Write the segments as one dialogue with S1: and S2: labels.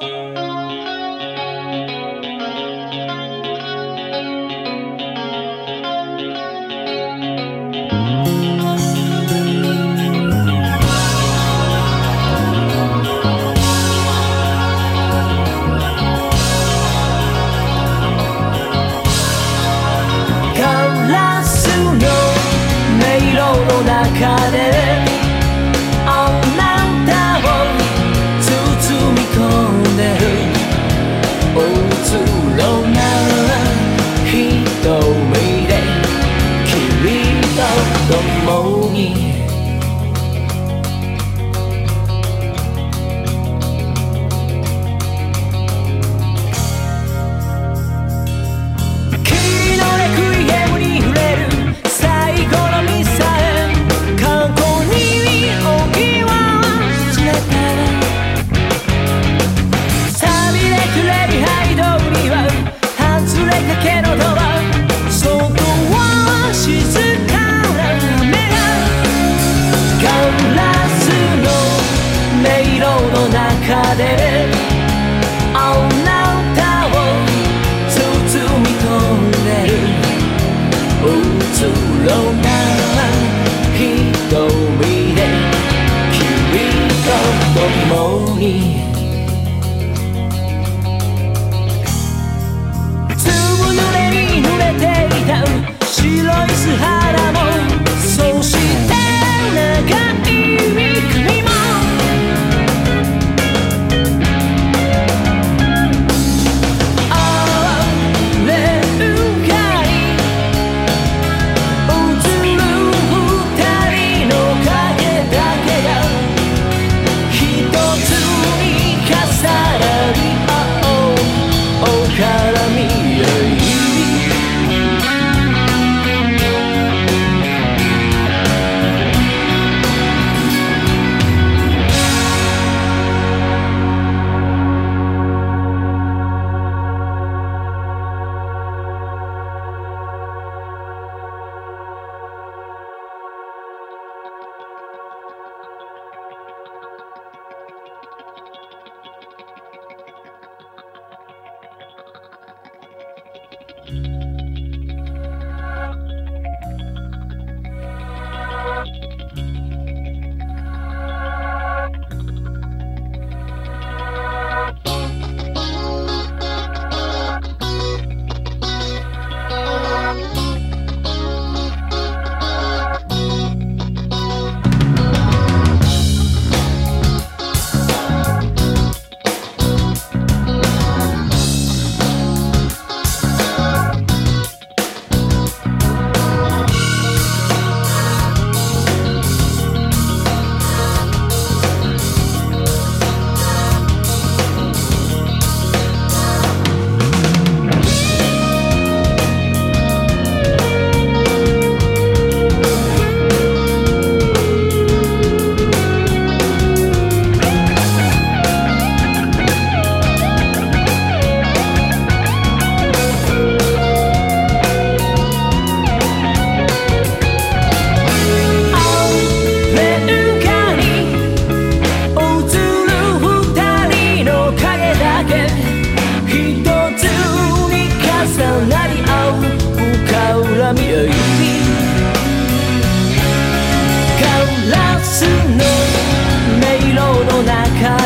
S1: Música voice high.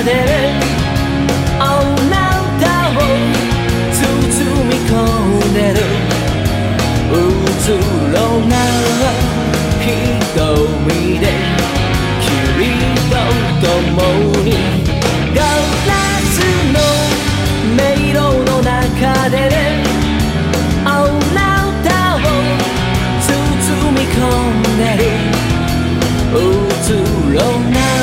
S1: であなたを包み込んでるうつろな瞳で君と共にガラスの迷路の中であなたを包み込んでる。うつろな